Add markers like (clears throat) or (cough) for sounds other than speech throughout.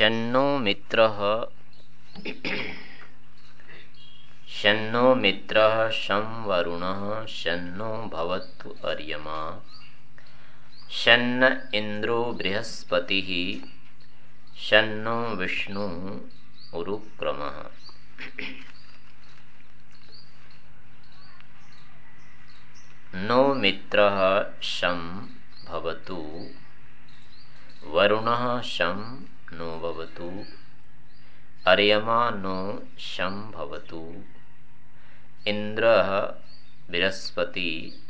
शन्नो मित्रः। शन्नो मित्रः शं वरुणः शन्नो भवतु अर्यमा। शन्न इन्द्रो बृहस्पतिः शन्नो विष्णुः उरुक्रमः। नो मित्रः शं भवतु वरुणः शं नो भवतु। अर्यमा नो शं भवतु। इन्द्रः बृहस्पति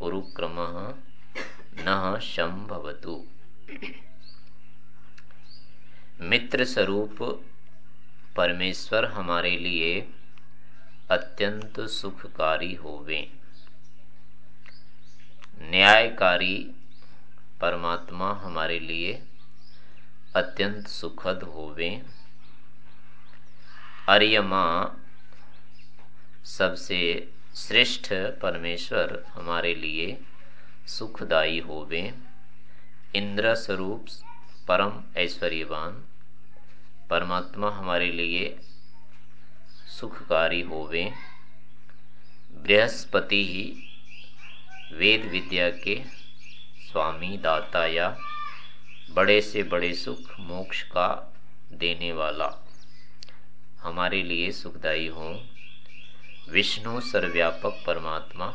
उरुक्रमः न शं भवतु। मित्र स्वरूप परमेश्वर हमारे लिए अत्यंत सुखकारी होवे। न्यायकारी परमात्मा हमारे लिए अत्यंत सुखद होवे। अर्यमा सबसे श्रेष्ठ परमेश्वर हमारे लिए सुखदाई होवे। इंद्र स्वरूप परम ऐश्वर्यवान, परमात्मा हमारे लिए सुखकारी होवे। बृहस्पति ही वेद विद्या के स्वामी दाता या बड़े से बड़े सुख मोक्ष का देने वाला। हमारे लिए सुखदाई हो। विष्णु सर्वव्यापक परमात्मा।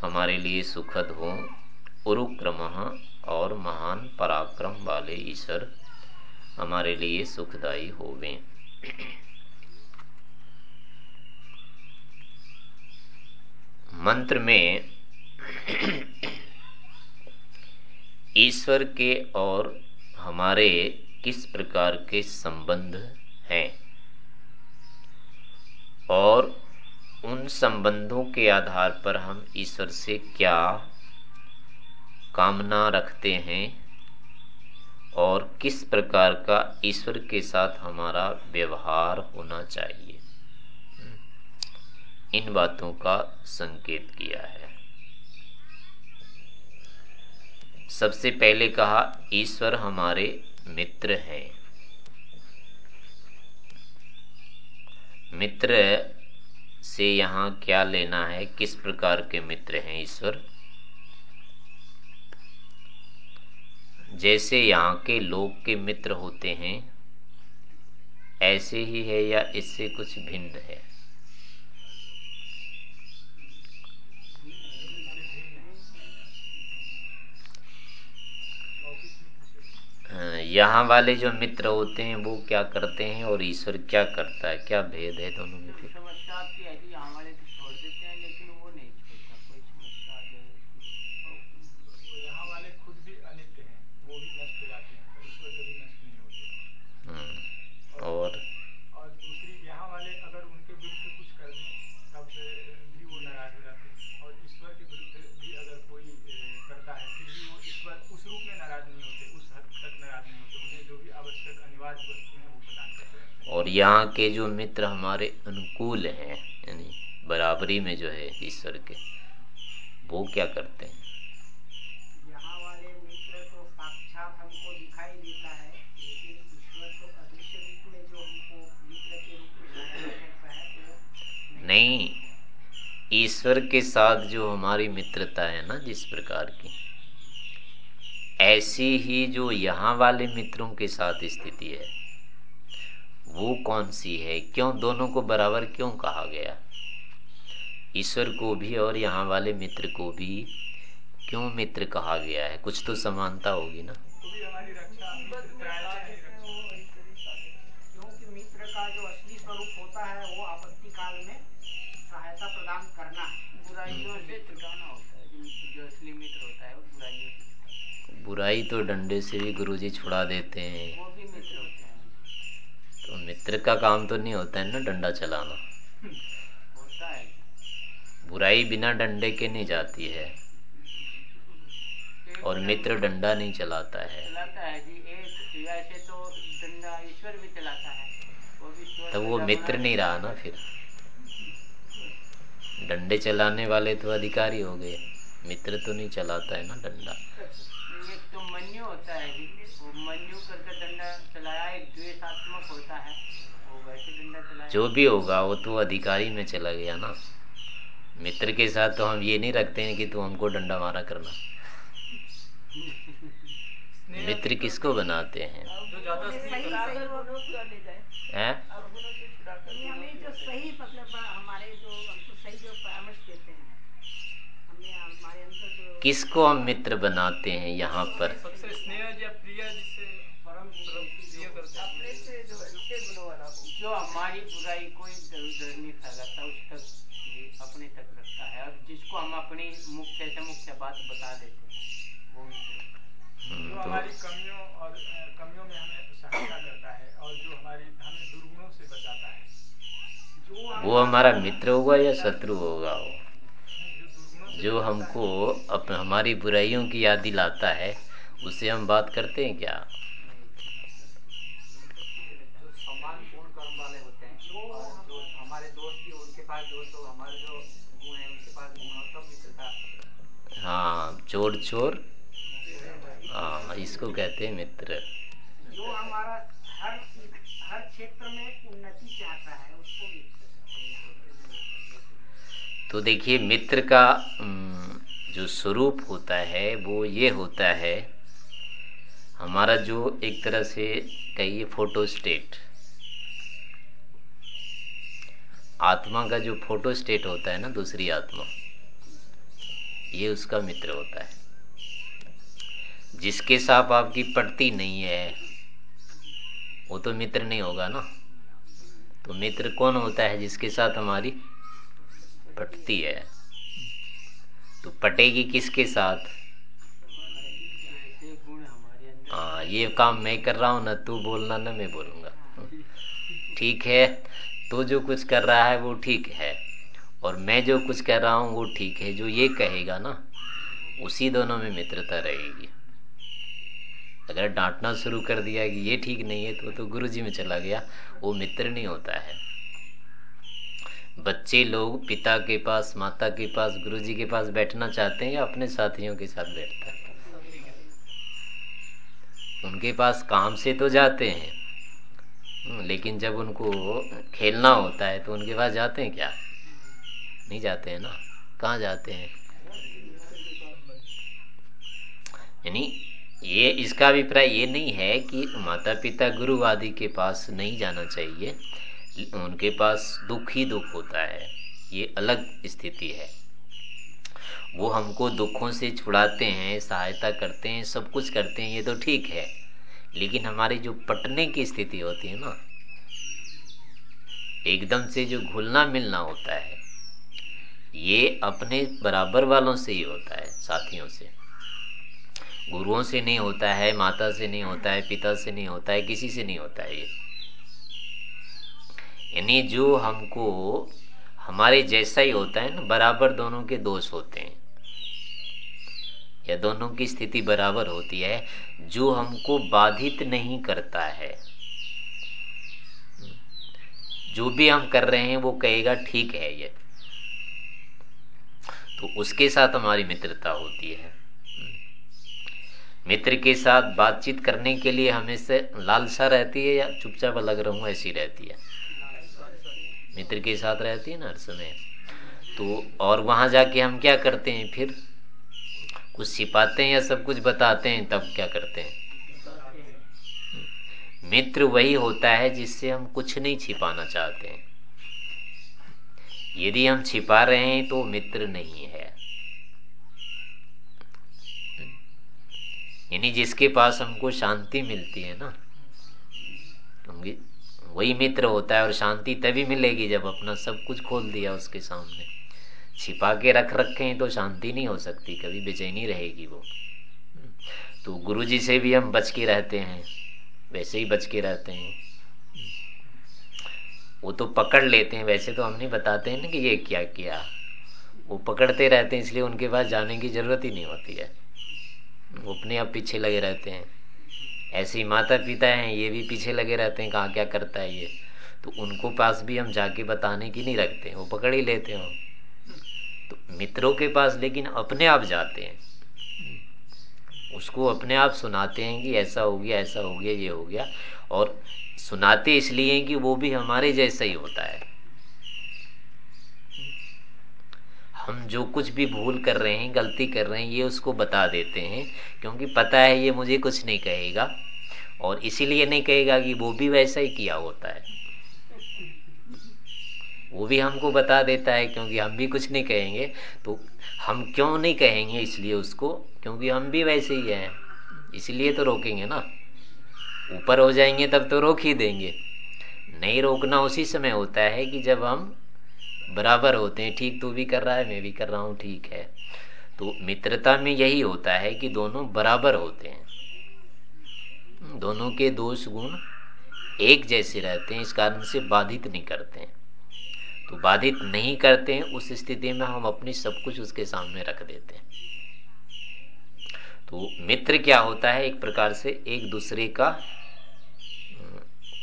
हमारे लिए सुखद हो। उरुक्रम और महान पराक्रम वाले ईश्वर हमारे लिए सुखदाई होवे। मंत्र में ईश्वर के और हमारे किस प्रकार के संबंध हैं? और उन संबंधों के आधार पर हम ईश्वर से क्या कामना रखते हैं और किस प्रकार का ईश्वर के साथ हमारा व्यवहार होना चाहिए? इन बातों का संकेत किया है। सबसे पहले कहा, ईश्वर हमारे मित्र हैं। मित्र से यहाँ क्या लेना है? किस प्रकार के मित्र हैं ईश्वर? जैसे यहाँ के लोग के मित्र होते हैं, ऐसे ही है या इससे कुछ भिन्न है? यहाँ वाले जो मित्र होते हैं वो क्या करते हैं और ईश्वर क्या करता है? क्या भेद है दोनों में फिर? समस्या आती है कि यहाँ वाले तो छोड़ देते हैं लेकिन वो नहीं छोड़ता कोई समस्या आ जाए यहाँ वाले खुद भी अनित्य हैं वो भी नष्ट हो जाते हैं पर ईश्वर कभी नष्ट नहीं होते हम्म, और और दूसरी यहाँ वाले अगर उनके विरुद्ध कुछ कर दें तब भी वो नाराज़ हो जाते हैं और ईश्वर के विरुद्ध भी अगर कोई करता है फिर भी वो ईश्वर उस रूप में नाराज़ नहीं होते उस हद तक नाराज़ नहीं होते उन्हें जो भी आवश्यक अनिवार्य वस्तु है वो प्रदान करते रहते हैं और यहाँ के जो मित्र हमारे अनुकूल हैं यानी बराबरी में जो है ईश्वर के वो क्या करते हैं? यहाँ वाले मित्र तो साक्षात हमको दिखाई देता है लेकिन ईश्वर तो अदृश्य रूप में जो हमको मित्र के रूप में है नहीं ईश्वर के साथ जो हमारी मित्रता है ना जिस प्रकार की ऐसी ही जो यहाँ वाले मित्रों के साथ स्थिति है। वो कौन सी है? क्यों दोनों को बराबर क्यों कहा गया? ईश्वर को भी और यहाँ वाले मित्र को भी क्यों मित्र कहा गया है? कुछ तो समानता होगी ना। क्योंकि मित्र का जो असली स्वरूप होता वो आपत्ति काल में सहायता प्रदान करना बुराइयों से छुटाना होता जो असली मित्र होता वो बुराइयों से छुटाना बुराई तो डंडे से भी गुरुजी छुड़ा देते हैं। वो भी मित्र हैं। तो मित्र का काम तो नहीं होता है ना डंडा चलाना। बुराई बिना डंडे के नहीं जाती है। और मित्र डंडा नहीं चलाता है। तो है। वो तो वो मित्र नहीं रहा ना फिर। डंडे चलाने वाले तो अधिकारी हो गए। मित्र तो नहीं चलाता है ना डंडा। एक तो मन्यु होता है जी वो मन्यु करके डंडा चलाया एक द्वेषात्मक होता है। वो वैसे डंडा चलाया जो भी होगा वो तो अधिकारी में चला गया ना। मित्र के साथ तो हम ये नहीं रखते हैं कि तू हमको डंडा मारा करना। मित्र किसको बनाते हैं? जो ज़्यादा हैं। हमें जो सही मतलब हमारे जो हमको सही जो परामर्श देते हैं। हमें हमारे अंदर जो किसको हम मित्र बनाते हैं यहाँ पर सबसे स्नेह या प्रिय जिससे परम प्रिय करते हैं अपने से जो अच्छे गुणों वाला हो जो हमारी बुराई को इधर उधर नहीं फैलाता उस तक ये अपने तक रखता है। और जिसको हम अपनी मुख्य से मुख्य बात बता देते हैं वो है। हम्म, जो तो हमारी कमियों और कमियों में हमें सहायता करता है और जो हमारी हमें दुर्गुणों से बचाता है। जो वो हमारा मित्र होगा या शत्रु होगा वो? जो हमको अप हमारी बुराइयों की याद दिलाता है उससे हम बात करते हैं क्या जो समान पूर्ण कर्म वाले होते हैं और जो हमारे दोस्त भी उनके पास दोस्त हो हमारे जो गुण है उनके पास गुण हो तब मित्रता। हाँ चोर चोर। हाँ। इसको कहते हैं मित्र। जो हमारा हर हर क्षेत्र में उन्नति चाहता है उसको मित्र हैं। तो देखिए मित्र का जो स्वरूप होता है वो ये होता है हमारा जो एक तरह से कहिए फ़ोटो स्टेट। आत्मा का जो फ़ोटो स्टेट होता है ना, दूसरी आत्मा, ये उसका मित्र होता है। जिसके साथ आपकी पटती नहीं है, वो तो मित्र नहीं होगा ना। तो मित्र कौन होता है जिसके साथ हमारी पटती है? तो पटेगी किसके साथ? हाँ ये काम मैं कर रहा हूँ, ना तू बोलना, ना मैं बोलूँगा। ठीक है तू जो कुछ कर रहा है वो ठीक है और मैं जो कुछ कर रहा हूँ वो ठीक है, जो ये कहेगा ना, उसी दोनों में मित्रता रहेगी। अगर डांटना शुरू कर दिया कि ये ठीक नहीं है तो तो गुरु जी में चला गया, वो मित्र नहीं होता है। बच्चे लोग पिता के पास, माता के पास गुरु जी के पास बैठना चाहते हैं या अपने साथियों के साथ बैठते हैं? उनके पास काम से तो जाते हैं। लेकिन जब उनको खेलना होता है तो उनके पास जाते हैं क्या? नहीं जाते हैं ना? कहाँ जाते हैं? यानी ये, इसका अभिप्राय ये नहीं है कि माता पिता गुरु आदि के पास नहीं जाना चाहिए। उनके पास दुख ही दुख होता है। ये अलग स्थिति है। वो हमको दुखों से छुड़ाते हैं, सहायता करते हैं, सब कुछ करते हैं, ये तो ठीक है। लेकिन हमारी जो पटने की स्थिति होती है ना, एकदम से जो घुलना मिलना होता है, ये अपने बराबर वालों से ही होता है, साथियों से। गुरुओं से नहीं होता है, माता से नहीं होता है, पिता से नहीं होता है, किसी से नहीं होता है ये। यानी जो हमको, हमारे जैसा ही होता है ना, बराबर दोनों के दोष होते हैं। या दोनों की स्थिति बराबर होती है, जो हमको बाधित नहीं करता है। जो भी हम कर रहे हैं, वो कहेगा, ठीक है ये। तो उसके साथ हमारी मित्रता होती है। मित्र के साथ बातचीत करने के लिए हमें से लालसा रहती है या चुपचाप अलग रहूँ, ऐसी रहती है? मित्र के साथ रहती है ना, हर समय। तो और वहाँ जाके हम क्या करते हैं फिर? कुछ छिपाते हैं या सब कुछ बताते हैं, तब क्या करते हैं? मित्र वही होता है जिससे हम कुछ नहीं छिपाना चाहते हैं। यदि हम छिपा रहे हैं तो मित्र नहीं है। यानी जिसके पास हमको शांति मिलती है ना वही मित्र होता है और शांति तभी मिलेगी जब अपना सब कुछ खोल दिया उसके सामने। छिपा के रख रखे हैं तो शांति नहीं हो सकती, कभी बेचैनी रहेगी वो। तो गुरु जी से भी हम बच के रहते हैं, वैसे ही बच के रहते हैं। वो तो पकड़ लेते हैं, वैसे तो हम नहीं बताते हैं ना कि ये क्या किया। वो पकड़ते रहते हैं, इसलिए उनके पास जाने की ज़रूरत ही नहीं होती है। वो अपने आप पीछे लगे रहते हैं। ऐसे ही माता पिता हैं, ये भी पीछे लगे रहते हैं, कहाँ क्या करता है ये। तो उनको पास भी हम जाके बताने की नहीं रखते, वो पकड़ ही लेते हो। मित्रों के पास, लेकिन अपने आप जाते हैं। उसको अपने आप सुनाते हैं कि ऐसा हो गया, ऐसा हो गया, ये हो गया। और सुनाते इसलिए कि वो भी हमारे जैसा ही होता है। हम जो कुछ भी भूल कर रहे हैं, गलती कर रहे हैं, ये उसको बता देते हैं, क्योंकि पता है ये मुझे कुछ नहीं कहेगा। और इसीलिए नहीं कहेगा कि वो भी वैसा ही किया होता है। वो भी हमको बता देता है, क्योंकि हम भी कुछ नहीं कहेंगे। तो हम क्यों नहीं कहेंगे इसलिए उसको? क्योंकि हम भी वैसे ही हैं। इसलिए तो रोकेंगे ना। ऊपर हो जाएँगे तब तो रोक ही देंगे। नहीं रोकना उसी समय होता है कि जब हम बराबर होते हैं। ठीक तू भी कर रहा है, मैं भी कर रहा हूँ, ठीक है। तो मित्रता में यही होता है कि दोनों बराबर होते हैं। दोनों के दोष गुण एक जैसे रहते हैं, इस कारण से बाधित नहीं करते हैं। तो बाधित नहीं करते हैं, उस स्थिति में हम अपनी सब कुछ उसके सामने रख देते हैं। तो मित्र क्या होता है, एक प्रकार से एक दूसरे का,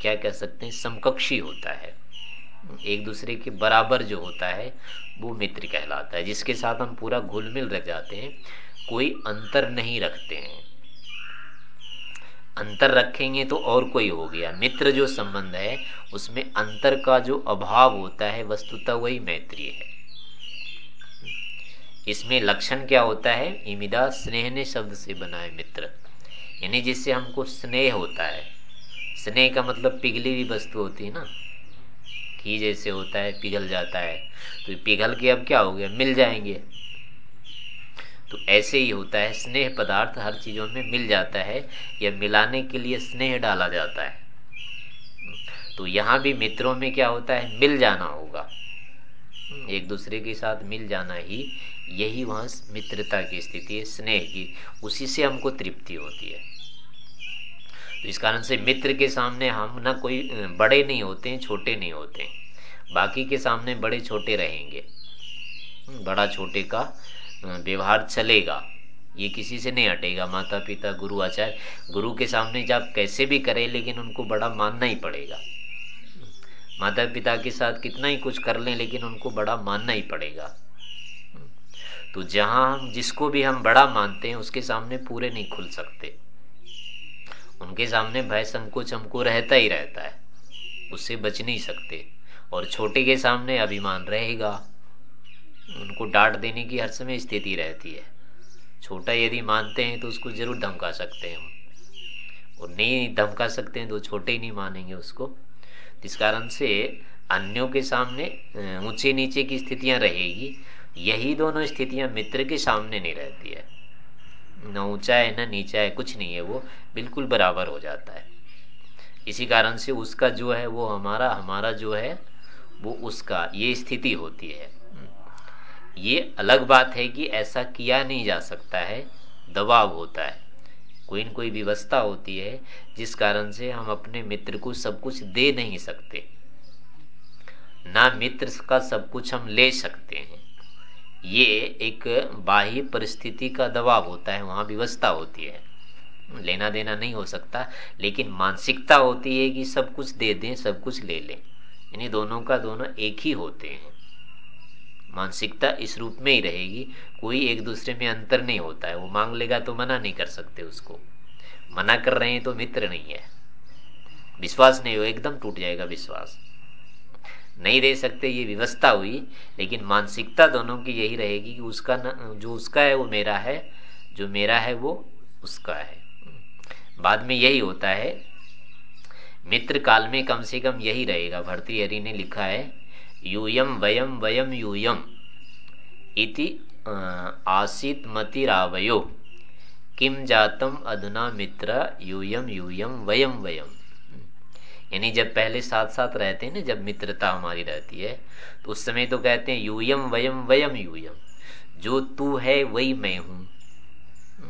क्या कह सकते हैं, समकक्षी होता है। एक दूसरे के बराबर जो होता है, वो मित्र कहलाता है, जिसके साथ हम पूरा घुल मिल रख जाते हैं, कोई अंतर नहीं रखते हैं। अंतर रखेंगे तो और कोई हो गया। मित्र जो संबंध है, उसमें अंतर का जो अभाव होता है, वस्तुतः वही मैत्री है। इसमें लक्षण क्या होता है? इमिदा स्नेह ने शब्द से बना है मित्र। यानी जिससे हमको स्नेह होता है। स्नेह का मतलब पिघली हुई वस्तु होती है ना? घी जैसे होता है, पिघल जाता है। तो पिघल के अब क्या हो गया? मिल जाएँगे। तो ऐसे ही होता है। स्नेह पदार्थ हर चीज़ों में मिल जाता है या मिलाने के लिए स्नेह डाला जाता है। तो यहाँ भी मित्रों में क्या होता है? मिल जाना होगा। एक दूसरे के साथ मिल जाना ही, यही वहाँ मित्रता की स्थिति है, स्नेह की। उसी से हमको तृप्ति होती है। तो इस कारण से मित्र के सामने हम ना कोई, बड़े नहीं होते हैं, छोटे नहीं होते बाकी के सामने बड़े छोटे रहेंगे। बड़ा छोटे का व्यवहार चलेगा, ये किसी से नहीं हटेगा। माता पिता गुरु, आचार्य, गुरु के सामने जब कैसे भी करें, लेकिन उनको बड़ा मानना ही पड़ेगा। माता पिता के साथ कितना ही कुछ कर लें, लेकिन उनको बड़ा मानना ही पड़ेगा। तो जहाँ हम जिसको भी हम बड़ा मानते हैं, उसके सामने पूरे नहीं खुल सकते। उनके सामने भय, संकोच हमको रहता ही रहता है। उससे बच नहीं सकते। और छोटे के सामने अभिमान रहेगा। उनको डांट देने की हर समय स्थिति रहती है। छोटा यदि मानते हैं तो उसको ज़रूर धमका सकते हैं हम। और नहीं धमका सकते हैं तो छोटे ही नहीं मानेंगे उसको। इस कारण से अन्यों के सामने ऊँचे नीचे की स्थितियाँ रहेगी, यही दोनों स्थितियाँ मित्र के सामने नहीं रहती है। न ऊँचा है, न नीचा है, कुछ नहीं है वो, बिल्कुल बराबर हो जाता है। इसी कारण से उसका जो है वो हमारा हमारा जो है वो उसका, ये स्थिति होती है। ये अलग बात है कि ऐसा किया नहीं जा सकता है, दबाव होता है। कोई न कोई व्यवस्था होती है, जिस कारण से हम अपने मित्र को सब कुछ दे नहीं सकते। ना मित्र का सब कुछ हम ले सकते हैं। ये एक बाह्य परिस्थिति का दबाव होता है, वहाँ व्यवस्था होती है। लेना देना नहीं हो सकता, लेकिन मानसिकता होती है कि सब कुछ दे दें, सब कुछ ले लें। यानी दोनों का दोनों एक ही होते हैं। मानसिकता इस रूप में ही रहेगी। कोई एक दूसरे में अंतर नहीं होता है। वो मांग लेगा तो मना नहीं कर सकते उसको। मना कर रहे हैं तो मित्र नहीं है। विश्वास नहीं हो एकदम टूट जाएगा विश्वास। नहीं दे सकते ये व्यवस्था हुई लेकिन मानसिकता दोनों की यही रहेगी कि उसका न, जो उसका है वो मेरा है जो मेरा है वो उसका है। बाद में यही होता है। मित्र काल में कम से कम यही रहेगा। भरती हरि ने लिखा है यूयम वयम वयम यूयम इति आसित मतिरावयो। किम जातम अधुना मित्र यूयम यूयम वयम वयम यानी जब पहले साथ साथ रहते हैं ना, जब मित्रता हमारी रहती है तो उस समय तो कहते हैं यूयम वयम वयम यूयम जो तू है, वही मैं हूँ।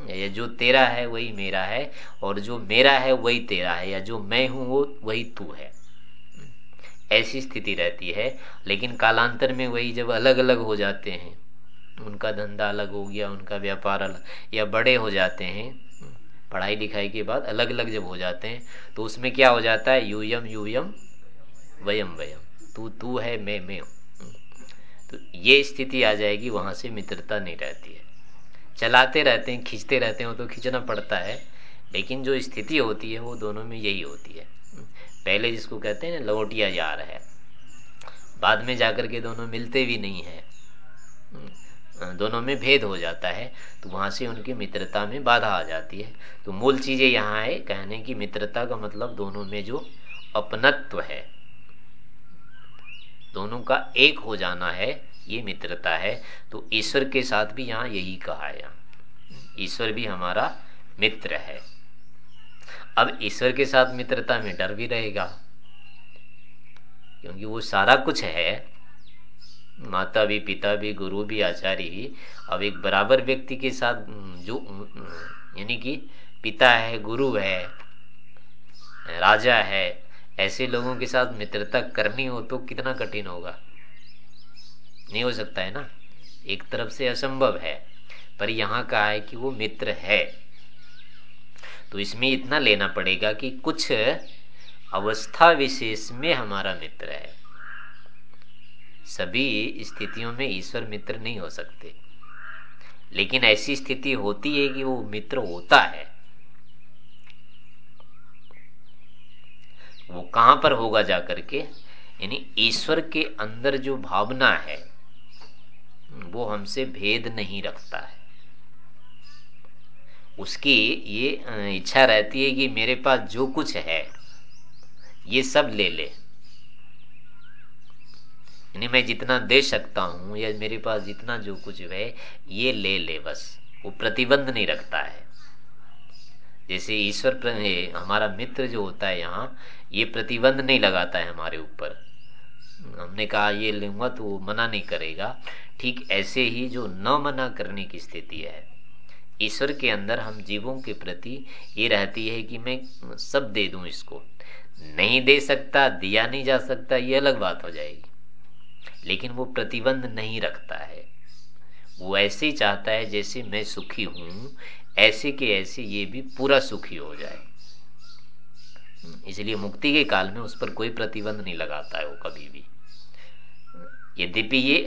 या जो तेरा है, वही मेरा है, और जो मेरा है, वही तेरा है। या जो मैं हूँ, वो, वही तू है। ऐसी स्थिति रहती है, लेकिन कालांतर में वही जब अलग अलग हो जाते हैं, उनका धंधा अलग हो गया, उनका व्यापार अलग, या बड़े हो जाते हैं, पढ़ाई लिखाई के बाद अलग अलग जब हो जाते हैं तो उसमें क्या हो जाता है? यूयम यूयम, वयम वयम। तू तू है, मैं मैं हूँ। तो ये स्थिति आ जाएगी, वहाँ से मित्रता नहीं रहती है। चलाते रहते हैं, खींचते रहते हैं तो खींचना पड़ता है, लेकिन जो स्थिति होती है, वो दोनों में यही होती है। पहले जिसको कहते हैं ना, लौटिया यार है। बाद में जाकर के दोनों मिलते भी नहीं है। दोनों में भेद हो जाता है तो वहाँ से उनकी मित्रता में बाधा आ जाती है। तो मूल चीज़ें यहाँ है, कहने की मित्रता का मतलब दोनों में जो अपनत्व है, दोनों का एक हो जाना है, ये मित्रता है। तो ईश्वर के साथ भी यहाँ यही कहा है। ईश्वर भी हमारा मित्र है। अब ईश्वर के साथ मित्रता में डर भी रहेगा। क्योंकि वो सारा कुछ है। माता भी, पिता भी, गुरु भी, आचार्य भी अब एक बराबर व्यक्ति के साथ, जो, यानी कि पिता है, गुरु है, राजा है, ऐसे लोगों के साथ मित्रता करनी हो तो कितना कठिन होगा? नहीं हो सकता है ना? एक तरफ़ से असंभव है, पर यहाँ कहा है कि वो मित्र है। तो इसमें इतना लेना पड़ेगा कि कुछ अवस्था विशेष में हमारा मित्र है। सभी स्थितियों में ईश्वर मित्र नहीं हो सकते। लेकिन ऐसी स्थिति होती है कि वो मित्र होता है। वो कहाँ पर होगा जाकर के? यानी ईश्वर के अंदर जो भावना है, वो हमसे भेद नहीं रखता है। उसकी ये इच्छा रहती है कि मेरे पास जो कुछ है, ये सब ले ले। यानी मैं जितना दे सकता हूँ या मेरे पास जितना जो कुछ है, ये ले ले बस। वो प्रतिबंध नहीं रखता है। जैसे ईश्वर हमारा मित्र जो होता है यहाँ, ये प्रतिबंध नहीं लगाता है हमारे ऊपर। हमने कहा, ये लूँगा तो वो मना नहीं करेगा। ठीक ऐसे ही जो न मना करने की स्थिति है ईश्वर के अंदर हम जीवों के प्रति ये रहती है कि मैं सब दे दूँ इसको। नहीं दे सकता, दिया नहीं जा सकता, ये अलग बात हो जाएगी। लेकिन वो प्रतिबंध नहीं रखता है। वो ऐसे चाहता है जैसे मैं सुखी हूँ, ऐसे के ऐसे ये भी पूरा सुखी हो जाए। इसलिए मुक्ति के काल में उस पर कोई प्रतिबंध नहीं लगाता है वो कभी भी। यद्यपि ये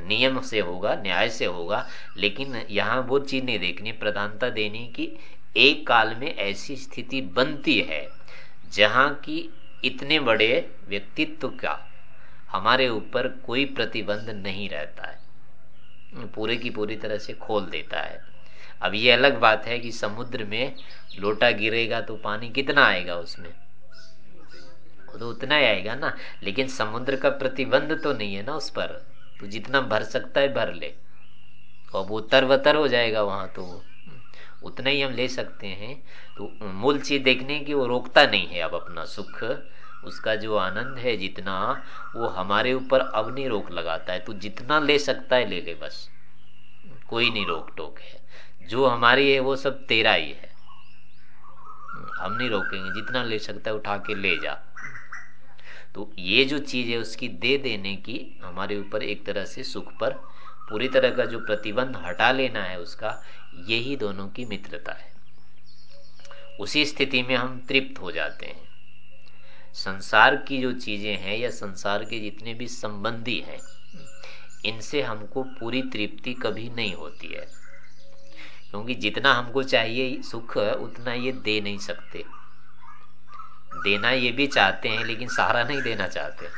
नियम से होगा, न्याय से होगा, लेकिन यहाँ वो चीज़ नहीं देखनी, प्रधानता देनी कि एक काल में ऐसी स्थिति बनती है जहाँ की इतने बड़े व्यक्तित्व का हमारे ऊपर कोई प्रतिबंध नहीं रहता है। पूरे की पूरी तरह से खोल देता है। अब ये अलग बात है कि समुद्र में लोटा गिरेगा तो पानी कितना आएगा उसमें? तो उतना ही आएगा ना। लेकिन समुद्र का प्रतिबंध तो नहीं है ना उस पर। तो जितना भर सकता है, भर ले। और वो तर वतर हो जाएगा वहाँ तो। उतना ही हम ले सकते हैं। तो मूल चीज़ देखने की वो रोकता नहीं है अब अपना सुख। उसका जो आनंद है जितना, वो हमारे ऊपर अब नहीं रोक लगाता है। तो जितना ले सकता है, ले ले बस। कोई नहीं रोक टोक है। जो हमारी है, वो सब तेरा ही है। हम नहीं रोकेंगे। जितना ले सकता है, उठा के ले जा। तो ये जो चीज़ है, उसकी दे देने की हमारे ऊपर एक तरह से सुख पर पूरी तरह का जो प्रतिबंध हटा लेना है, उसका यही दोनों की मित्रता है। उसी स्थिति में हम तृप्त हो जाते हैं। संसार की जो चीज़ें हैं या संसार के जितने भी संबंधी हैं, इनसे हमको पूरी तृप्ति कभी नहीं होती है। क्योंकि जितना हमको चाहिए सुख, उतना ये दे नहीं सकते। देना ये भी चाहते हैं, लेकिन सहारा नहीं देना चाहते।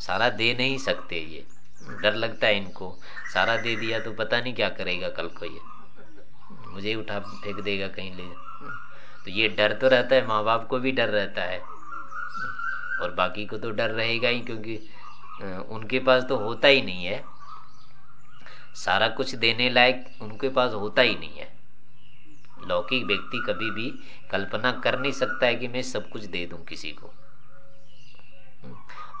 सारा दे नहीं सकते ये। डर लगता है इनको। सारा दे दिया तो पता नहीं क्या करेगा कल को ये। मुझे ही उठा, फेंक देगा कहीं ले। तो ये डर तो रहता है माँ बाप को भी डर रहता है। और बाकी को तो डर रहेगा ही, क्योंकि उनके पास तो होता ही नहीं है। सारा कुछ देने लायक उनके पास होता ही नहीं है। लौकिक व्यक्ति कभी भी कल्पना कर नहीं सकता है कि मैं सब कुछ दे दूँ किसी को।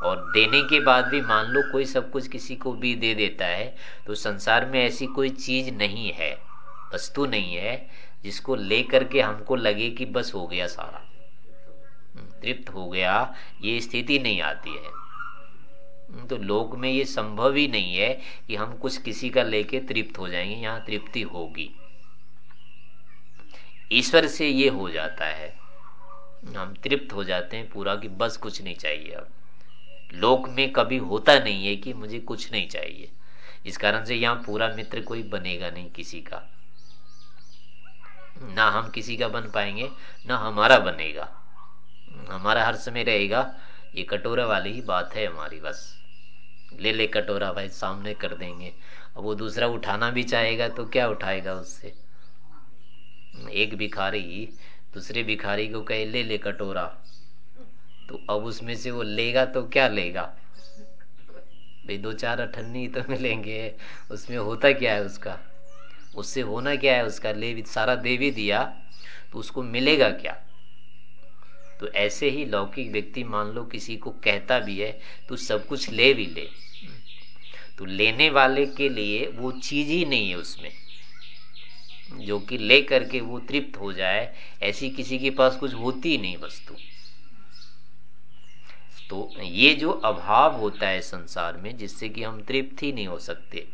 और देने के बाद भी मान लो कोई सब कुछ किसी को भी दे देता है तो संसार में ऐसी कोई चीज़ नहीं है, वस्तु नहीं है, जिसको लेकर के हमको लगे कि बस हो गया सारा। तृप्त हो गया, ये स्थिति नहीं आती है। तो लोक में ये संभव ही नहीं है कि हम कुछ किसी का लेके तृप्त हो जाएँगे, यहाँ तृप्ति होगी। ईश्वर से ये हो जाता है। हम तृप्त हो जाते हैं पूरा कि बस कुछ नहीं चाहिए अब। लोक में कभी होता नहीं है कि मुझे कुछ नहीं चाहिए। इस कारण से यहाँ पूरा मित्र कोई बनेगा नहीं किसी का। ना हम किसी का बन पाएँगे, ना हमारा बनेगा। हमारा हर समय रहेगा। ये कटोरा वाली ही बात है हमारी बस। ले ले कटोरा भाई, सामने कर देंगे। अब वो दूसरा उठाना भी चाहेगा तो क्या उठाएगा उससे? एक भिखारी, दूसरे भिखारी को कहे, ले ले कटोरा। तो अब उसमें से वो लेगा तो क्या लेगा? भाई, दो चार अठन्नी तो (laughs) मिलेंगे। उसमें होता क्या है उसका? उससे होना क्या है उसका? ले भी, सारा दे भी दिया तो उसको मिलेगा क्या? तो ऐसे ही लौकिक व्यक्ति मान लो किसी को कहता भी है तो सब कुछ ले भी ले। तो लेने वाले के लिए वो चीज़ ही नहीं है उसमें। जो कि ले करके वो तृप्त हो जाए, ऐसी किसी के पास कुछ होती ही नहीं वस्तु। तो ये जो अभाव होता है संसार में, जिससे कि हम तृप्त ही नहीं हो सकते,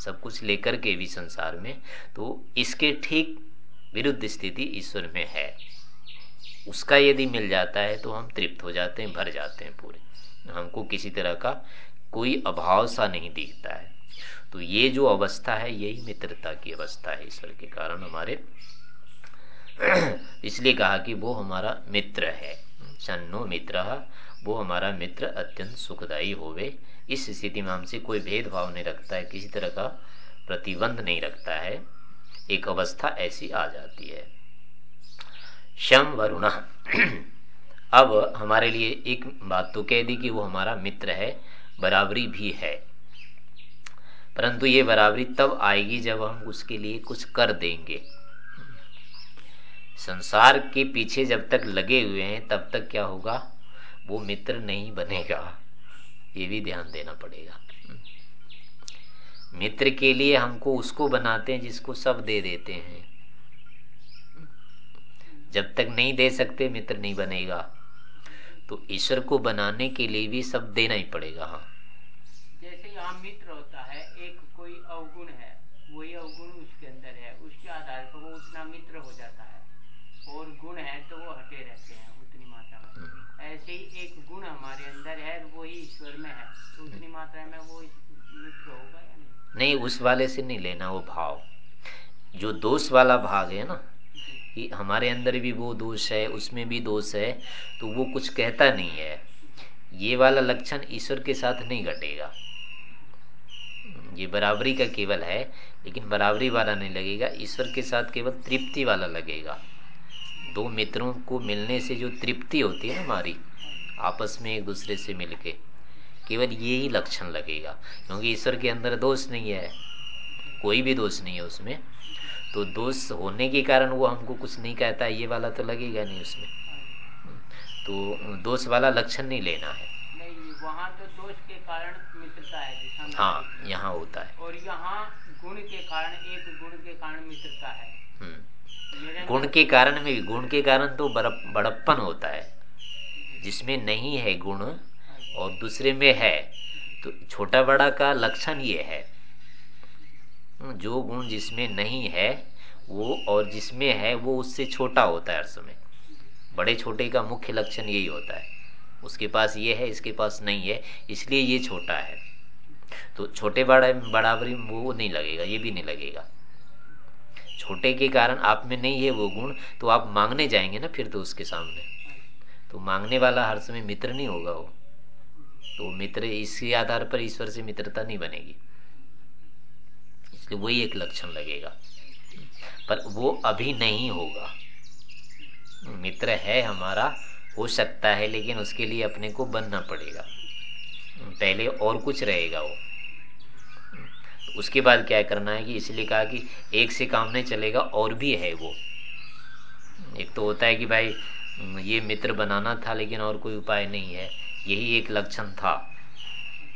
सब कुछ लेकर के भी संसार में तो इसके ठीक विरुद्ध स्थिति ईश्वर में है। उसका यदि मिल जाता है तो हम तृप्त हो जाते हैं, भर जाते हैं पूरे। हमको किसी तरह का कोई अभाव सा नहीं दिखता है। तो ये जो अवस्था है, यही मित्रता की अवस्था है। ईश्वर के कारण हमारे, (clears throat) इसलिए कहा कि वो हमारा मित्र है। सन्नो मित्र, वो हमारा मित्र अत्यंत सुखदायी होवे। इस स्थिति में हमसे कोई भेदभाव नहीं रखता है, किसी तरह का प्रतिबंध नहीं रखता है। एक अवस्था ऐसी आ जाती है। शम वरुण, (clears throat) अब हमारे लिए एक बात तो कह दी कि वो हमारा मित्र है, बराबरी भी है। परंतु ये बराबरी तब आएगी जब हम उसके लिए कुछ कर देंगे। संसार के पीछे जब तक लगे हुए हैं, तब तक क्या होगा? वो मित्र नहीं बनेगा। ये भी ध्यान देना पड़ेगा। मित्र के लिए हमको उसको बनाते हैं जिसको सब दे देते हैं। जब तक नहीं दे सकते, मित्र नहीं बनेगा। तो ईश्वर को बनाने के लिए भी सब देना ही पड़ेगा। हाँ जैसे यहाँ मित्र होता है एक कोई अवगुण है वही अवगुण उसके अंदर है उसके आधार पर वो उतना मित्र हो जाता है। और गुण है तो वो हटे रहते हैं उतनी मात्रा में। ऐसे ही एक गुण हमारे अंदर है वो ही ईश्वर में है तो उतनी मात्रा में वो मित्र होगा या नहीं? नहीं उस वाले से नहीं लेना वो भाव। जो दोष वाला भाग है ना कि हमारे अंदर भी वो दोष है उसमें भी दोष है तो वो कुछ कहता नहीं है। ये वाला लक्षण ईश्वर के साथ नहीं घटेगा। ये बराबरी का केवल है, लेकिन बराबरी वाला नहीं लगेगा, ईश्वर के साथ केवल तृप्ति वाला लगेगा। दो मित्रों को मिलने से जो तृप्ति होती है ना हमारी, आपस में एक दूसरे से मिलके, केवल ये ही लक्षण लगेगा, क्योंकि ईश्वर के अंदर दोष नहीं है, कोई भी दोष नहीं है उसमें। तो दोष होने के कारण वो हमको कुछ नहीं कहता, ये वाला तो लगेगा नहीं उसमें। तो दोष वाला लक्षण नहीं लेना है। नहीं, वहाँ तो दोष के कारण मित्रता है हाँ यहाँ होता है। और यहाँ गुण के कारण एक गुण के कारण मित्रता है। हम्म। गुण के कारण में गुण के कारण तो बड़प्पन होता है। जिसमें नहीं है गुण और दूसरे में है तो छोटा बड़ा का लक्षण ये है। जो गुण जिसमें नहीं है वो और जिसमें है वो उससे छोटा होता है हर समय। बड़े छोटे का मुख्य लक्षण यही होता है। उसके पास ये है इसके पास नहीं है इसलिए ये छोटा है। तो छोटे बड़ा, बराबरी वो नहीं लगेगा, ये भी नहीं लगेगा। छोटे के कारण आप में नहीं है वो गुण तो आप मांगने जाएँगे ना फिर तो उसके सामने। तो मांगने वाला हर समय मित्र नहीं होगा वो। तो मित्र इसी आधार पर ईश्वर से मित्रता नहीं बनेगी। इसलिए वही एक लक्षण लगेगा। पर वो अभी नहीं होगा। मित्र है हमारा, हो सकता है, लेकिन उसके लिए अपने को बनना पड़ेगा। पहले और कुछ रहेगा वो। उसके बाद क्या करना है कि इसलिए कहा कि एक से काम नहीं चलेगा, और भी है वो। एक तो होता है कि भाई, ये मित्र बनाना था, लेकिन और कोई उपाय नहीं है। यही एक लक्षण था।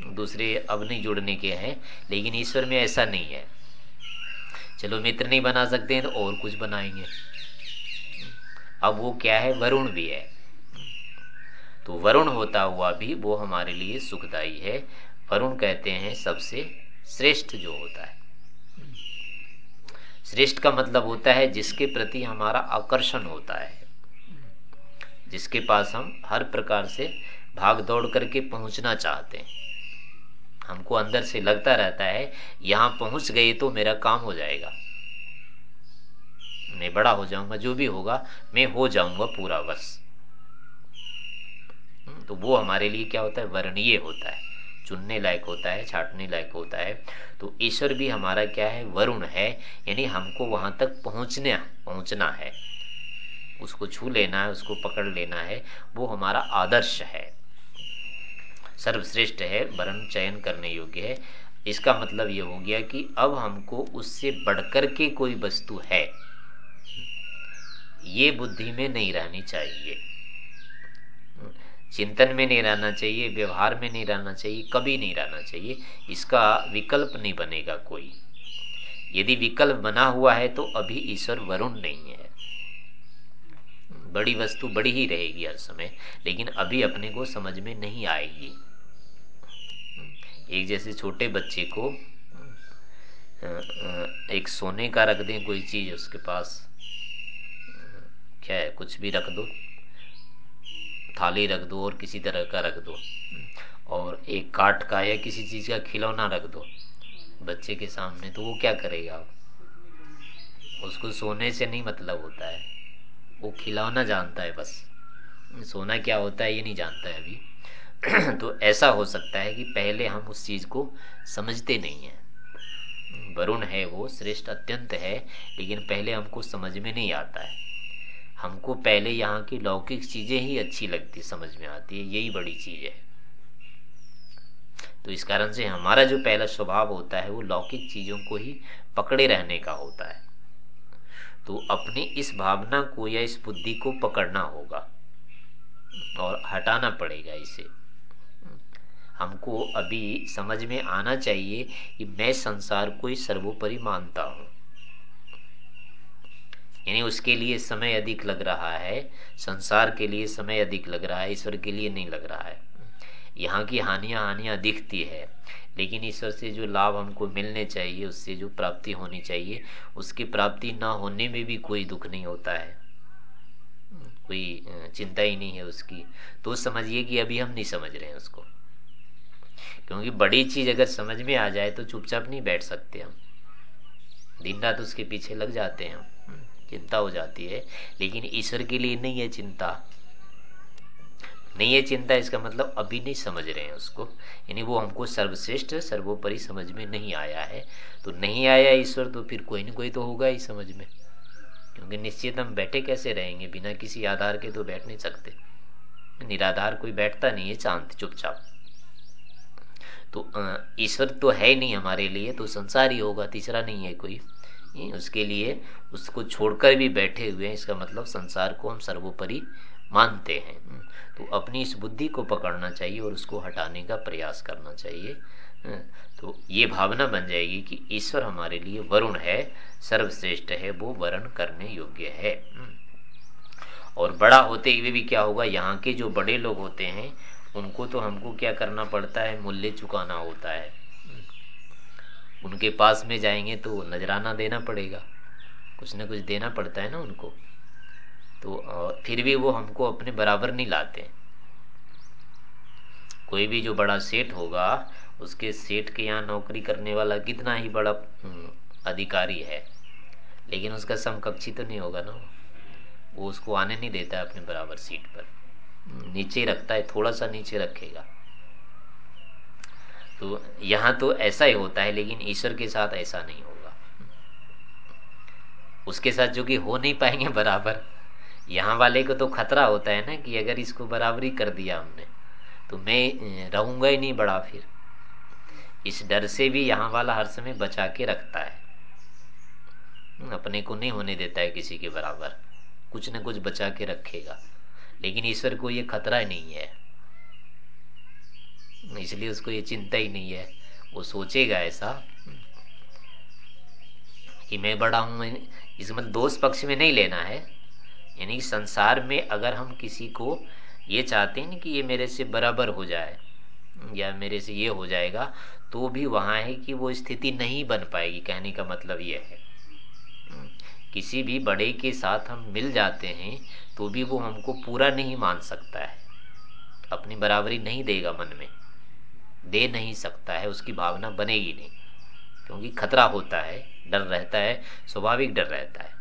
दूसरे अब नहीं जुड़ने के हैं, लेकिन ईश्वर में ऐसा नहीं है। चलो, मित्र नहीं बना सकते हैं तो और कुछ बनाएँगे। अब वो क्या है? वरुण भी है। तो वरुण होता हुआ भी वो हमारे लिए सुखदाई है। वरुण कहते हैं सबसे श्रेष्ठ जो होता है। श्रेष्ठ का मतलब होता है जिसके प्रति हमारा आकर्षण होता है। जिसके पास हम हर प्रकार से भाग दौड़ करके पहुँचना चाहते हैं। हमको अंदर से लगता रहता है यहाँ पहुँच गए तो मेरा काम हो जाएगा। मैं बड़ा हो जाऊँगा जो भी होगा मैं हो जाऊँगा पूरा हम्म, तो वो हमारे लिए क्या होता है? वर्णीय होता है। चुनने लायक होता है, छाटने लायक होता है। तो ईश्वर भी हमारा क्या है? वरुण है। यानी हमको वहाँ तक पहुँचने, पहुँचना है। उसको छू लेना है, उसको पकड़ लेना है। वो हमारा आदर्श है। सर्वश्रेष्ठ है, वर्ण चयन करने योग्य है। इसका मतलब ये हो गया कि अब हमको उससे बढ़कर के कोई वस्तु है। ये बुद्धि में नहीं रहनी चाहिए। चिंतन में नहीं रहना चाहिए, व्यवहार में नहीं रहना चाहिए, कभी नहीं रहना चाहिए। इसका विकल्प नहीं बनेगा कोई। यदि विकल्प बना हुआ है तो अभी ईश्वर वरुण नहीं है। बड़ी वस्तु बड़ी ही रहेगी हर समय, लेकिन अभी अपने को समझ में नहीं आएगी। एक जैसे छोटे बच्चे को एक सोने का रख दें कोई चीज़ उसके पास। क्या है, कुछ भी रख दो। थाली रख दो और किसी तरह का रख दो। और एक काट का या किसी चीज़ का खिलौना रख दो। बच्चे के सामने तो वो क्या करेगा? उसको सोने से नहीं मतलब होता है। वो खिलौना जानता है बस। सोना क्या होता है ये नहीं जानता है अभी। (clears throat) तो ऐसा हो सकता है कि पहले हम उस चीज़ को समझते नहीं है। वरुण है वो, श्रेष्ठ अत्यंत है, लेकिन पहले हमको समझ में नहीं आता है। हमको पहले यहाँ की लौकिक चीज़ें ही अच्छी लगती, समझ में आती है, यही बड़ी चीज़ है। तो इस कारण से हमारा जो पहला स्वभाव होता है, वो लौकिक चीज़ों को ही पकड़े रहने का होता है। तो अपनी इस भावना को या इस बुद्धि को पकड़ना होगा और हटाना पड़ेगा इसे। हमको अभी समझ में आना चाहिए कि मैं संसार को ही सर्वोपरि मानता हूँ। यानी उसके लिए समय अधिक लग रहा है, संसार के लिए समय अधिक लग रहा है, ईश्वर के लिए नहीं लग रहा है। यहाँ की हानियाँ हानियाँ दिखती है, लेकिन ईश्वर से जो लाभ हमको मिलने चाहिए, उससे जो प्राप्ति होनी चाहिए, उसकी प्राप्ति ना होने में भी कोई दुख नहीं होता है। कोई चिंता ही नहीं है उसकी। तो समझिए कि अभी हम नहीं समझ रहे हैं उसको। क्योंकि बड़ी चीज़ अगर समझ में आ जाए तो चुपचाप नहीं बैठ सकते हम। दिन रात उसके पीछे लग जाते हैं हम। चिंता हो जाती है, लेकिन ईश्वर के लिए नहीं है चिंता। नहीं है चिंता, इसका मतलब अभी नहीं समझ रहे हैं उसको। यानी वो हमको सर्वश्रेष्ठ, सर्वोपरि समझ में नहीं आया है। तो नहीं आया ईश्वर तो फिर कोई ना कोई तो होगा ही समझ में। क्योंकि निश्चित हम बैठे कैसे रहेंगे? बिना किसी आधार के तो बैठ नहीं सकते। निराधार कोई बैठता नहीं है, शांत, चुपचाप। तो ईश्वर तो है नहीं हमारे लिए तो संसार ही होगा, तीसरा नहीं है कोई। उसके लिए उसको छोड़कर भी बैठे हुए हैं, इसका मतलब संसार को हम सर्वोपरि मानते हैं। तो अपनी इस बुद्धि को पकड़ना चाहिए और उसको हटाने का प्रयास करना चाहिए। तो ये भावना बन जाएगी कि ईश्वर हमारे लिए वरुण है, सर्वश्रेष्ठ है, वो वरण करने योग्य है। और बड़ा होते हुए भी क्या होगा, यहाँ के जो बड़े लोग होते हैं, उनको तो हमको क्या करना पड़ता है, मूल्य चुकाना होता है। उनके पास में जाएँगे तो नजराना देना पड़ेगा। कुछ ना कुछ देना पड़ता है ना उनको। तो फिर भी वो हमको अपने बराबर नहीं लाते। कोई भी जो बड़ा सेठ होगा उसके सेठ के यहाँ नौकरी करने वाला कितना ही बड़ा हम्म, अधिकारी है। लेकिन उसका समकक्षी तो नहीं होगा ना वो उसको आने नहीं देता है अपने बराबर सीट पर। नीचे रखता है थोड़ा सा नीचे रखेगा। तो यहाँ तो ऐसा ही होता है, लेकिन ईश्वर के साथ ऐसा नहीं होगा। उसके साथ जो कि हो नहीं पाएँगे बराबर। यहाँ वाले को तो खतरा होता है ना कि अगर इसको बराबरी कर दिया हमने तो मैं रहूँगा ही नहीं बड़ा फिर। इस डर से भी यहाँ वाला हर समय बचा के रखता है। अपने को नहीं होने देता है किसी के बराबर। कुछ न कुछ बचा के रखेगा। लेकिन ईश्वर को ये खतरा ही नहीं है। इसलिए उसको ये चिंता ही नहीं है। वो सोचेगा ऐसा कि मैं बड़ा हूँ इसमें मतलब दोष पक्ष में नहीं लेना है। यानी कि संसार में अगर हम किसी को ये चाहते हैं कि ये मेरे से बराबर हो जाए या मेरे से ये हो जाएगा तो भी वहाँ है कि वो स्थिति नहीं बन पाएगी। कहने का मतलब ये है। किसी भी बड़े के साथ हम मिल जाते हैं तो भी वो हमको पूरा नहीं मान सकता है। अपनी बराबरी नहीं देगा मन में। दे नहीं सकता है उसकी भावना बनेगी नहीं। क्योंकि खतरा होता है डर रहता है स्वाभाविक डर रहता है।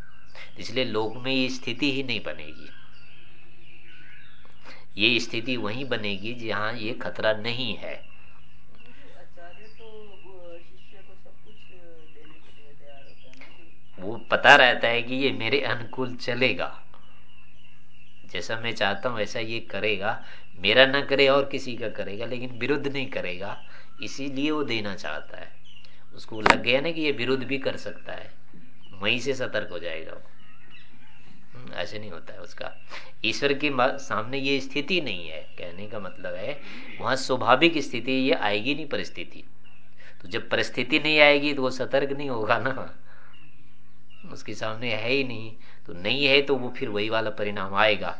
इसलिए लोक में ये स्थिति ही नहीं बनेगी। ये स्थिति वहीं बनेगी जहाँ ये खतरा नहीं है। वो पता रहता है कि ये मेरे अनुकूल चलेगा। जैसा मैं चाहता हूँ वैसा ये करेगा। मेरा ना करे और किसी का करेगा लेकिन विरुद्ध नहीं करेगा। इसीलिए वो देना चाहता है। उसको लग गया ना कि ये विरुद्ध भी कर सकता है। वहीं से सतर्क हो जाएगा वो। हम्म, ऐसे नहीं होता है उसका। ईश्वर के सामने ये स्थिति नहीं है। कहने का मतलब है वहाँ स्वाभाविक स्थिति ये आएगी नहीं परिस्थिति। तो जब परिस्थिति नहीं आएगी तो वो सतर्क नहीं होगा ना। उसके सामने है ही नहीं। तो नहीं है तो वो फिर वही वाला परिणाम आएगा।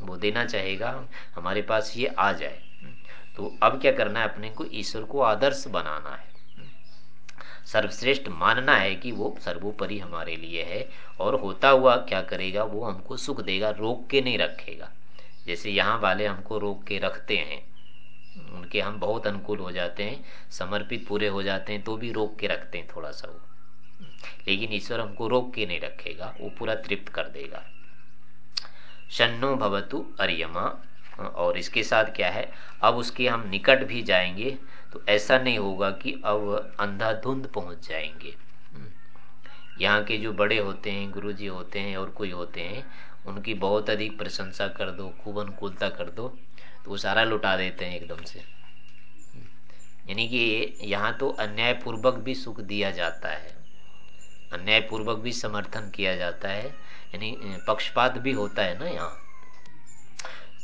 वो देना चाहेगा, हमारे पास ये आ जाए। तो अब क्या करना है, अपने को ईश्वर को आदर्श बनाना है। सर्वश्रेष्ठ मानना है कि वो सर्वोपरि हमारे लिए है और होता हुआ क्या करेगा, वो हमको सुख देगा, रोक के नहीं रखेगा। जैसे यहाँ वाले हमको रोक के रखते हैं, उनके हम बहुत अनुकूल हो जाते हैं, समर्पित पूरे हो जाते हैं तो भी रोक के रखते हैं थोड़ा सा वो। लेकिन ईश्वर हमको रोक के नहीं रखेगा, वो पूरा तृप्त कर देगा। शन्नो भवतु अरियमा। और इसके साथ क्या है? अब उसके हम निकट भी जाएँगे तो ऐसा नहीं होगा कि अब अंधाधुंध पहुँच जाएँगे। यहाँ के जो बड़े होते हैं गुरु जी होते हैं और कोई होते हैं, उनकी बहुत अधिक प्रशंसा कर दो, खूब अनुकूलता कर दो तो वो सारा लुटा देते हैं एकदम से। यानी कि यहाँ तो अन्यायपूर्वक भी सुख दिया जाता है। अन्यायपूर्वक भी समर्थन किया जाता है, यानी पक्षपात भी होता है ना यहाँ।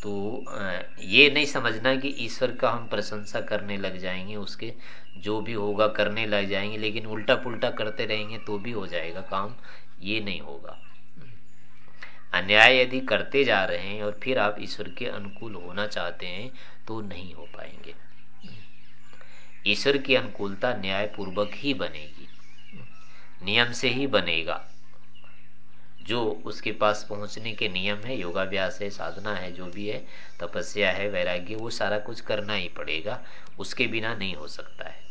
तो ये नहीं समझना कि ईश्वर का हम प्रशंसा करने लग जाएँगे, उसके जो भी होगा करने लग जाएँगे, लेकिन उल्टा पुल्टा करते रहेंगे तो भी हो जाएगा काम, ये नहीं होगा। अन्याय यदि करते जा रहे हैं और फिर आप ईश्वर के अनुकूल होना चाहते हैं तो नहीं हो पाएँगे। ईश्वर की अनुकूलता न्यायपूर्वक ही बनेगी। नियम से ही बनेगा। जो उसके पास पहुँचने के नियम है, योगाभ्यास है, साधना है, जो भी है, तपस्या है, वैराग्य, वो सारा कुछ करना ही पड़ेगा। उसके बिना नहीं हो सकता है।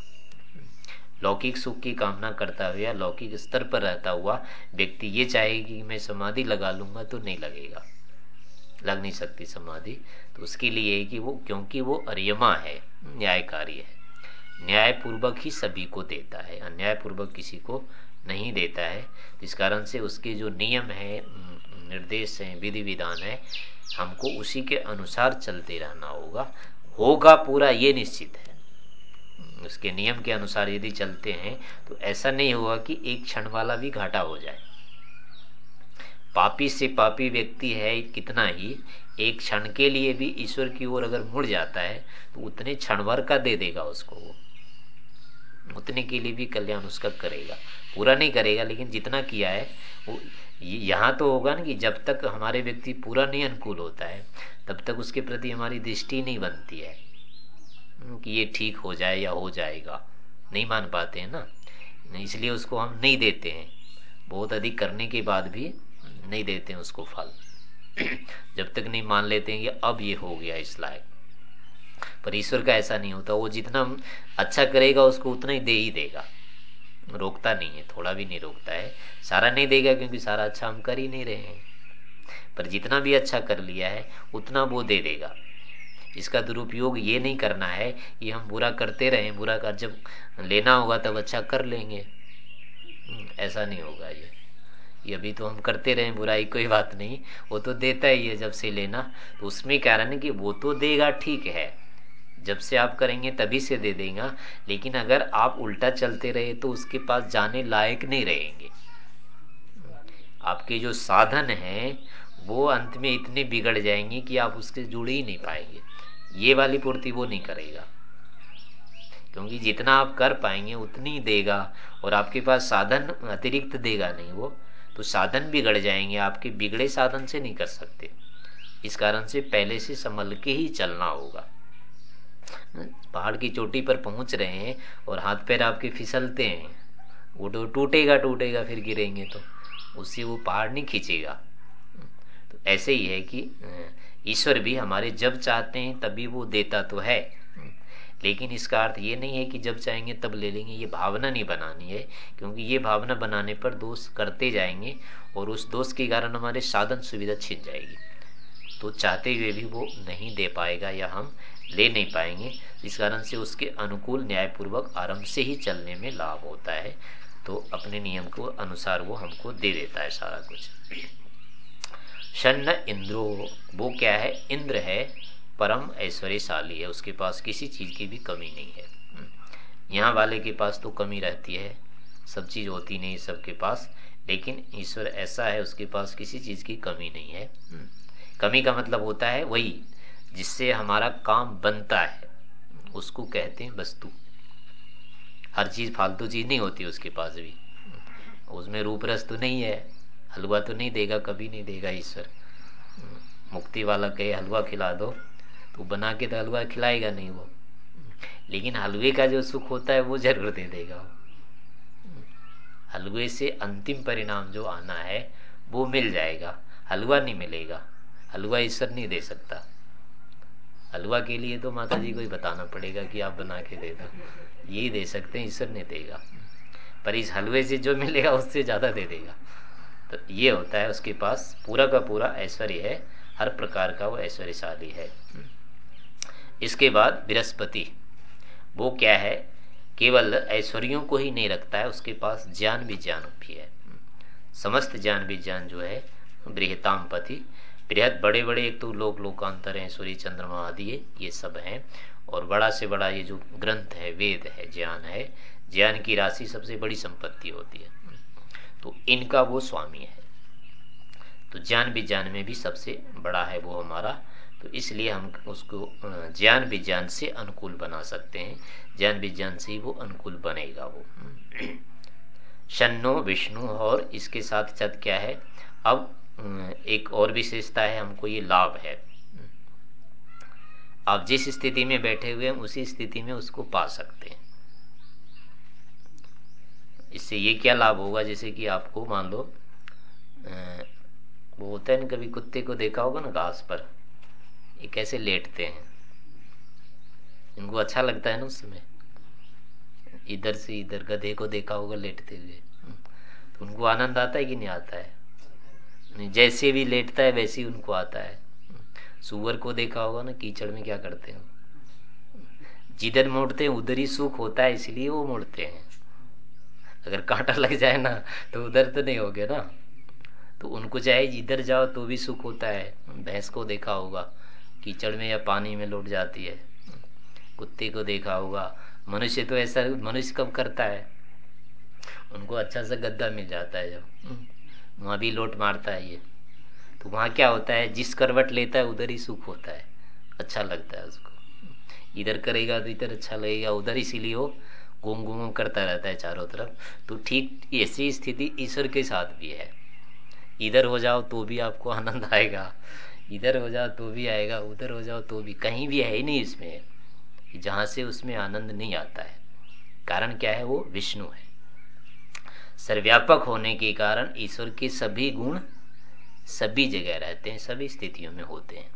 लौकिक सुख की कामना करता हुआ लौकिक स्तर पर रहता हुआ व्यक्ति ये चाहेगी कि मैं समाधि लगा लूँगा तो नहीं लगेगा। लग नहीं सकती समाधि। तो उसके लिए कि वो, क्योंकि वो अरियमा है, न्यायकारी है। न्यायपूर्वक ही सभी को देता है। अन्यायपूर्वक किसी को नहीं देता है इस कारण से उसके जो नियम है निर्देश है विधि विधान है, हमको उसी के अनुसार चलते रहना होगा। होगा पूरा, ये निश्चित है। उसके नियम के अनुसार यदि चलते हैं तो ऐसा नहीं होगा कि एक क्षण वाला भी घाटा हो जाए। पापी से पापी व्यक्ति है कितना ही, एक क्षण के लिए भी ईश्वर की ओर अगर मुड़ जाता है तो उतने क्षण भर का दे देगा उसको वो। उतने के लिए भी कल्याण उसका करेगा। पूरा नहीं करेगा, लेकिन जितना किया है, वो यहाँ तो होगा ना कि जब तक हमारे व्यक्ति पूरा नहीं अनुकूल होता है, तब तक उसके प्रति हमारी दृष्टि नहीं बनती है कि ये ठीक हो जाए या हो जाएगा। नहीं मान पाते हैं ना? इसलिए उसको हम नहीं देते हैं। बहुत अधिक करने के बाद भी नहीं देते हैं उसको फल। (clears throat) जब तक नहीं मान लेते हैं कि अब ये हो गया, इस लायक। पर ईश्वर का ऐसा नहीं होता वो जितना अच्छा करेगा उसको उतना ही दे ही देगा। रोकता नहीं है थोड़ा भी नहीं रोकता है। सारा नहीं देगा क्योंकि सारा अच्छा हम कर ही नहीं रहे हैं। पर जितना भी अच्छा कर लिया है उतना वो दे देगा। इसका दुरुपयोग ये नहीं करना है कि हम बुरा करते रहें बुरा कर जब लेना होगा तब अच्छा कर लेंगे। हम्म, ऐसा नहीं होगा ये। ये अभी तो हम करते रहे बुराई कोई बात नहीं। वो तो देता ही है जब से लेना। तो उसमें कारण है कि वो तो देगा ठीक है। जब से आप करेंगे तभी से दे देगा, लेकिन अगर आप उल्टा चलते रहे तो उसके पास जाने लायक नहीं रहेंगे। आपके जो साधन हैं, वो अंत में इतने बिगड़ जाएँगे कि आप उसके जुड़ ही नहीं पाएँगे। ये वाली पूर्ति वो नहीं करेगा। क्योंकि जितना आप कर पाएँगे, उतनी देगा, और आपके पास साधन अतिरिक्त देगा नहीं वो। तो साधन बिगड़ जाएँगे, आपके बिगड़े साधन से नहीं कर सकते। इस कारण से पहले से संभल के ही चलना होगा। पहाड़ की चोटी पर पहुँच रहे हैं और हाथ पैर आपके फिसलते हैं। वो तो टूटेगा टूटेगा, फिर गिरेंगे तो। उससे वो पहाड़ नहीं खींचेगा। तो ऐसे ही है कि ईश्वर भी हमारे जब चाहते हैं तभी वो देता तो है। लेकिन इसका अर्थ ये नहीं है कि जब चाहेंगे तब ले लेंगे। ये भावना नहीं बनानी है, क्योंकि ये भावना बनाने पर दोष करते जाएँगे और उस दोष के कारण हमारे साधन सुविधा छिन जाएगी। तो चाहते हुए भी वो नहीं दे पाएगा या हम ले नहीं पाएँगे। इस कारण से उसके अनुकूल न्यायपूर्वक आरंभ से ही चलने में लाभ होता है। तो अपने नियम को अनुसार वो हमको दे देता है सारा कुछ। शन्न इंद्रो, वो क्या है? इंद्र है, परम ऐश्वर्यशाली है, उसके पास किसी चीज़ की भी कमी नहीं है। यहाँ वाले के पास तो कमी रहती है, सब चीज़ होती नहीं सबके पास, लेकिन ईश्वर ऐसा है, उसके पास किसी चीज़ की कमी नहीं है। कमी का मतलब होता है वही जिससे हमारा काम बनता है। उसको कहते हैं वस्तु। हर चीज़ फालतू चीज़ नहीं होती उसके पास भी। उसमें रूप रस तो नहीं है। हलवा तो नहीं देगा, कभी नहीं देगा ईश्वर। मुक्ति वाला कहे, हलवा खिला दो। तो बना के तो हलवा खिलाएगा नहीं वो। लेकिन हलवे का जो सुख होता है, वो ज़रूर दे देगा वो। हलवे से अंतिम परिणाम जो आना है, वो मिल जाएगा। हलवा नहीं मिलेगा। हलवा ईश्वर नहीं दे सकता। हलवा के लिए तो माता जी को ही बताना पड़ेगा कि आप बना के दे दो। यही दे सकते हैं, ईश्वर नहीं देगा। पर इस हलवे से जो मिलेगा, उससे ज़्यादा दे देगा। तो ये होता है उसके पास पूरा का पूरा ऐश्वर्य है, हर प्रकार का वो ऐश्वर्यशाली है। इसके बाद बृहस्पति। वो क्या है? केवल ऐश्वर्यों को ही नहीं रखता है, उसके पास ज्ञान भी ज्ञान भी है। समस्त ज्ञान भी ज्ञान जो है बृहताम पति बृहद बड़े बड़े एक तो लोक लोकांतर हैं, सूर्य, चंद्रमा आदि ये सब हैं। और बड़ा से बड़ा ये जो ग्रंथ है, वेद है, ज्ञान है, ज्ञान की राशि सबसे बड़ी संपत्ति होती है। तो इनका वो स्वामी है। तो ज्ञान विज्ञान में भी सबसे बड़ा है वो हमारा। तो इसलिए हम उसको ज्ञान विज्ञान से अनुकूल बना सकते हैं। ज्ञान विज्ञान से ही वो अनुकूल बनेगा वो। (clears throat) शनो विष्णु और इसके साथ साथ क्या है? अब एक और विशेषता है, हमको ये लाभ है। आप जिस स्थिति में बैठे हुए हैं, उसी स्थिति में उसको पा सकते हैं। इससे ये क्या लाभ होगा, जैसे कि आपको मान लो वो होता है ना, कभी कुत्ते को देखा होगा ना घास पर, ये कैसे लेटते हैं? इनको अच्छा लगता है ना उस समय इधर से इधर गधे को देखा होगा लेटते हुए। तो उनको आनंद आता है कि नहीं आता है? जैसे भी लेटता है वैसे ही उनको आता है। सुअर को देखा होगा ना, कीचड़ में क्या करते हैं? जिधर मोड़ते हैं, उधर ही सुख होता है, इसलिए वो मोड़ते हैं। अगर कांटा लग जाए ना तो उधर तो नहीं हो ना। तो उनको चाहे जिधर जाओ तो भी सुख होता है। भैंस को देखा होगा, कीचड़ में या पानी में लौट जाती है। कुत्ते को देखा होगा। मनुष्य तो ऐसा, मनुष्य कब करता है? उनको अच्छा सा गद्दा मिल जाता है जब। वहाँ भी लोट मारता है ये। तो वहाँ क्या होता है, जिस करवट लेता है, उधर ही सुख होता है। अच्छा लगता है उसको। इधर करेगा तो इधर अच्छा लगेगा, उधर इसीलिए वो घूम घूम करता रहता है चारों तरफ़। तो ठीक ऐसी स्थिति ईश्वर के साथ भी है। इधर हो जाओ तो भी आपको आनंद आएगा। इधर हो जाओ तो भी आएगा, उधर हो जाओ तो भी। कहीं भी है ही नहीं इसमें। जहाँ से उसमें आनंद नहीं आता है। कारण क्या है? वो विष्णु है। सर्व्यापक होने के कारण ईश्वर के सभी गुण सभी जगह रहते हैं, सभी स्थितियों में होते हैं।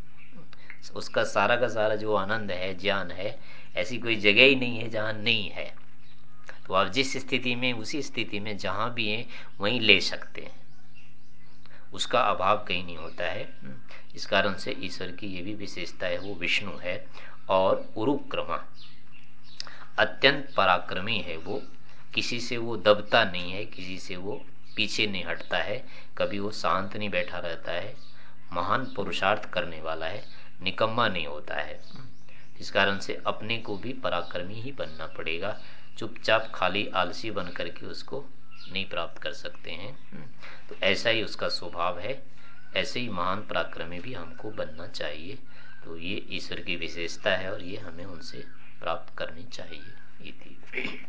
उसका सारा का सारा जो आनंद है, ज्ञान है, ऐसी कोई जगह ही नहीं है जहाँ नहीं है। तो आप जिस स्थिति में, उसी स्थिति में जहाँ भी हैं, वहीं ले सकते हैं। उसका अभाव कहीं नहीं होता है। इस कारण से ईश्वर की ये भी विशेषता है, वो विष्णु है और उरुक्रमा अत्यंत पराक्रमी है वो। किसी से वो दबता नहीं है, किसी से वो पीछे नहीं हटता है, कभी वो शांत नहीं बैठा रहता है, महान पुरुषार्थ करने वाला है, निकम्मा नहीं होता है। इस कारण से अपने को भी पराक्रमी ही बनना पड़ेगा, चुपचाप खाली आलसी बन करके उसको नहीं प्राप्त कर सकते हैं। तो ऐसा ही उसका स्वभाव है, ऐसे ही महान पराक्रमी भी हमको बनना चाहिए। तो ये ईश्वर की विशेषता है और ये हमें उनसे प्राप्त करनी चाहिए। ये थी।